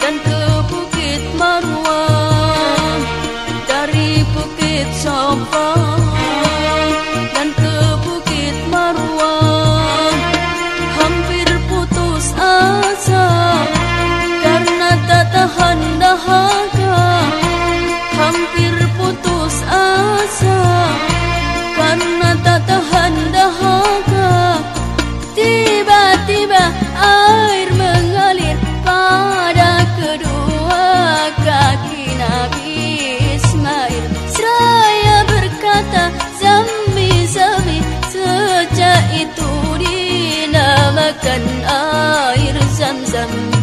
Dan ke Bukit Marwa dari Bukit Safa dan ke Bukit Marwa hampir putus asa karena tak tahan dahaga. Hampir putus asa karena tak tahan dahaga. some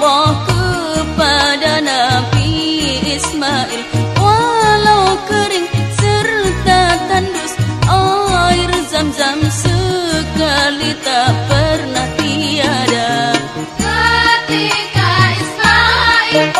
Allah kepada Nabi Ismail. Walau kering serta tandus Air zam-zam sekali tak pernah tiada. Ketika Ismail